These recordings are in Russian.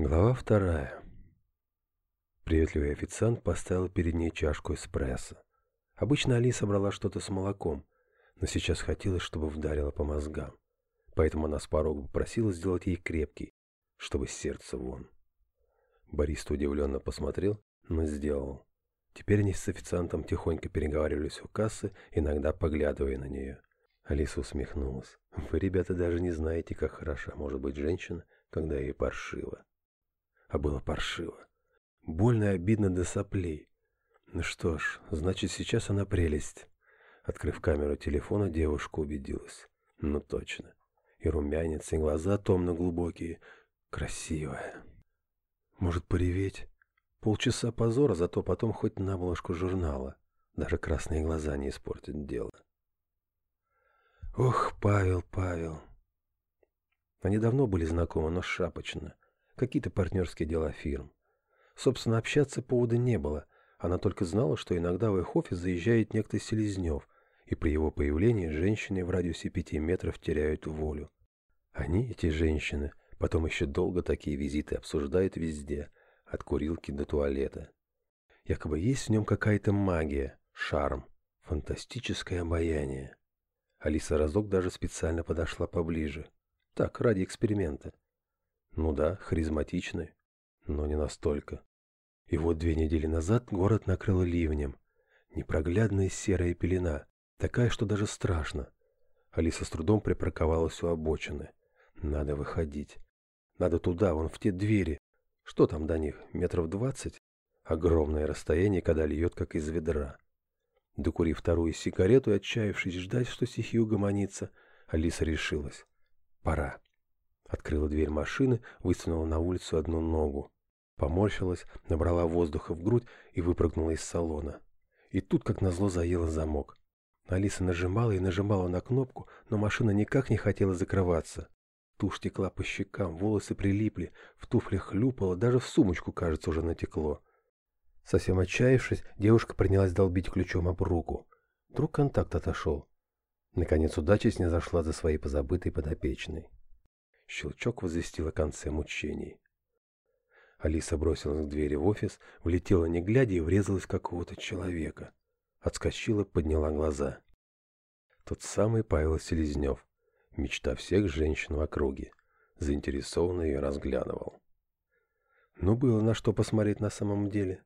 Глава вторая. Приветливый официант поставил перед ней чашку эспрессо. Обычно Алиса брала что-то с молоком, но сейчас хотелось, чтобы вдарила по мозгам. Поэтому она с порога попросила сделать ей крепкий, чтобы сердце вон. Борис удивленно посмотрел, но сделал. Теперь они с официантом тихонько переговаривались у кассы, иногда поглядывая на нее. Алиса усмехнулась. «Вы, ребята, даже не знаете, как хороша может быть женщина, когда ей паршиво» а было паршиво. Больно и обидно до соплей. Ну что ж, значит, сейчас она прелесть. Открыв камеру телефона, девушка убедилась. Ну точно. И румянец, и глаза томно глубокие. Красивая. Может, пореветь? Полчаса позора, зато потом хоть на обложку журнала. Даже красные глаза не испортят дело. Ох, Павел, Павел. Они давно были знакомы, но шапочно — какие-то партнерские дела фирм. Собственно, общаться повода не было. Она только знала, что иногда в их офис заезжает некто Селезнев, и при его появлении женщины в радиусе пяти метров теряют волю. Они, эти женщины, потом еще долго такие визиты обсуждают везде, от курилки до туалета. Якобы есть в нем какая-то магия, шарм, фантастическое обаяние. Алиса разок даже специально подошла поближе. Так, ради эксперимента. Ну да, харизматичны, но не настолько. И вот две недели назад город накрыло ливнем. Непроглядная серая пелена, такая, что даже страшно. Алиса с трудом припарковалась у обочины. Надо выходить. Надо туда, вон в те двери. Что там до них, метров двадцать? Огромное расстояние, когда льет, как из ведра. Докурив вторую сигарету и отчаявшись ждать, что стихи угомонится, Алиса решилась. Пора открыла дверь машины, высунула на улицу одну ногу. Поморщилась, набрала воздуха в грудь и выпрыгнула из салона. И тут, как назло, заела замок. Алиса нажимала и нажимала на кнопку, но машина никак не хотела закрываться. Тушь текла по щекам, волосы прилипли, в туфлях хлюпала, даже в сумочку, кажется, уже натекло. Совсем отчаявшись, девушка принялась долбить ключом об руку. Вдруг контакт отошел. Наконец удача снизошла за своей позабытой подопечной. Щелчок возвестил о мучений. Алиса бросилась к двери в офис, влетела не глядя и врезалась в какого-то человека. Отскочила, подняла глаза. Тот самый Павел Селезнев, мечта всех женщин в округе, заинтересованно ее разглядывал. Ну, было на что посмотреть на самом деле.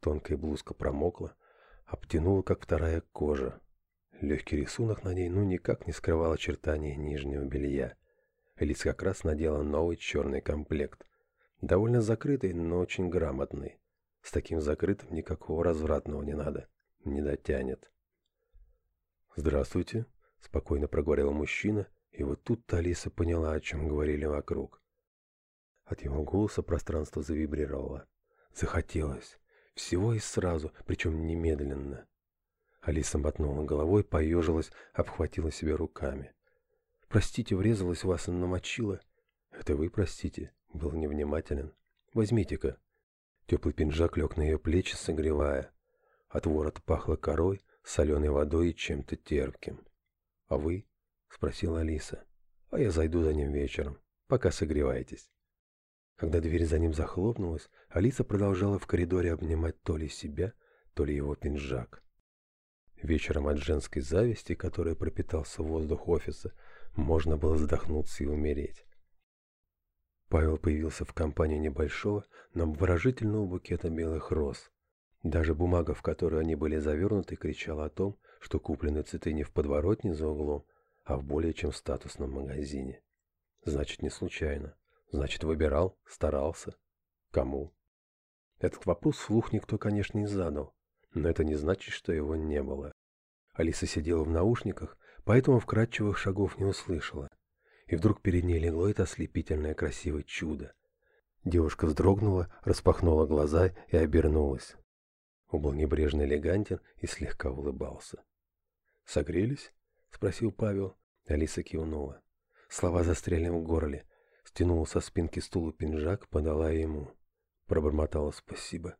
Тонкая блузка промокла, обтянула, как вторая кожа. Легкий рисунок на ней ну никак не скрывал очертания нижнего белья. Элис как раз надела новый черный комплект. Довольно закрытый, но очень грамотный. С таким закрытым никакого развратного не надо. Не дотянет. «Здравствуйте», — спокойно проговорил мужчина, и вот тут-то Алиса поняла, о чем говорили вокруг. От его голоса пространство завибрировало. Захотелось. Всего и сразу, причем немедленно. Алиса мотнула головой, поежилась, обхватила себя руками. «Простите», — врезалась вас и намочила. «Это вы простите», — был невнимателен. «Возьмите-ка». Теплый пинжак лег на ее плечи, согревая. От ворот пахло корой, соленой водой и чем-то терпким. «А вы?» — спросила Алиса. «А я зайду за ним вечером, пока согреваетесь». Когда дверь за ним захлопнулась, Алиса продолжала в коридоре обнимать то ли себя, то ли его пинжак. Вечером от женской зависти, которая пропитался воздух офиса, можно было задохнуться и умереть. Павел появился в компании небольшого, но обворожительного букета белых роз. Даже бумага, в которую они были завернуты, кричала о том, что куплены цветы не в подворотне за углом, а в более чем статусном магазине. Значит, не случайно. Значит, выбирал, старался. Кому? Этот вопрос вслух никто, конечно, не задал но это не значит, что его не было. Алиса сидела в наушниках, поэтому вкрадчивых шагов не услышала. И вдруг перед ней легло это ослепительное красивое чудо. Девушка вздрогнула, распахнула глаза и обернулась. Он был небрежно элегантен и слегка улыбался. «Согрелись?» — спросил Павел. Алиса кивнула. Слова застряли в горле. Стянула со спинки стула пинжак, подала ему. Пробормотала «спасибо»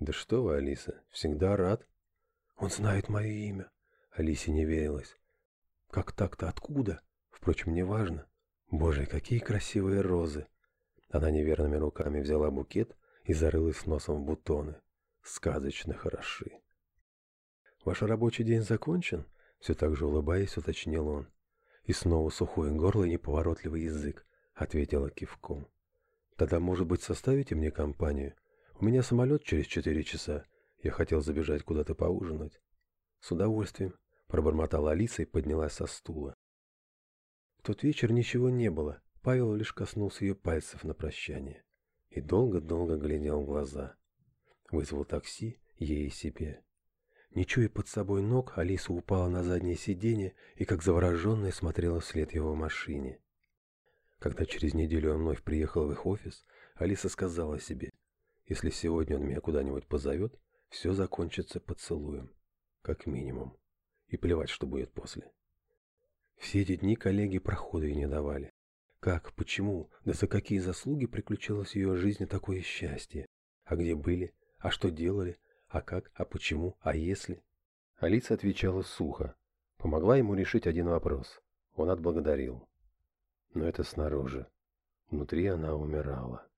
Да что вы, Алиса, всегда рад. Он знает мое имя. Алисе не верилось. Как так-то? Откуда? Впрочем, не важно. Боже, какие красивые розы. Она неверными руками взяла букет и зарылась носом в бутоны. Сказочно хороши. Ваш рабочий день закончен? Все так же улыбаясь, уточнил он. И снова сухое горло и неповоротливый язык, ответила кивком. Тогда, может быть, составите мне компанию? У меня самолет через четыре часа. Я хотел забежать куда-то поужинать. С удовольствием, пробормотала Алиса и поднялась со стула. В тот вечер ничего не было. Павел лишь коснулся ее пальцев на прощание. И долго-долго глядел в глаза. Вызвал такси ей и себе. Не чуя под собой ног, Алиса упала на заднее сиденье и как завороженная смотрела вслед его машине. Когда через неделю он вновь приехал в их офис, Алиса сказала себе, если сегодня он меня куда-нибудь позовет, все закончится поцелуем, как минимум. И плевать, что будет после. Все эти дни коллеги прохода ей не давали. Как, почему, да за какие заслуги приключилось в ее жизни такое счастье? А где были? А что делали? А как? А почему? А если? Алиса отвечала сухо. Помогла ему решить один вопрос. Он отблагодарил. Но это снаружи. Внутри она умирала.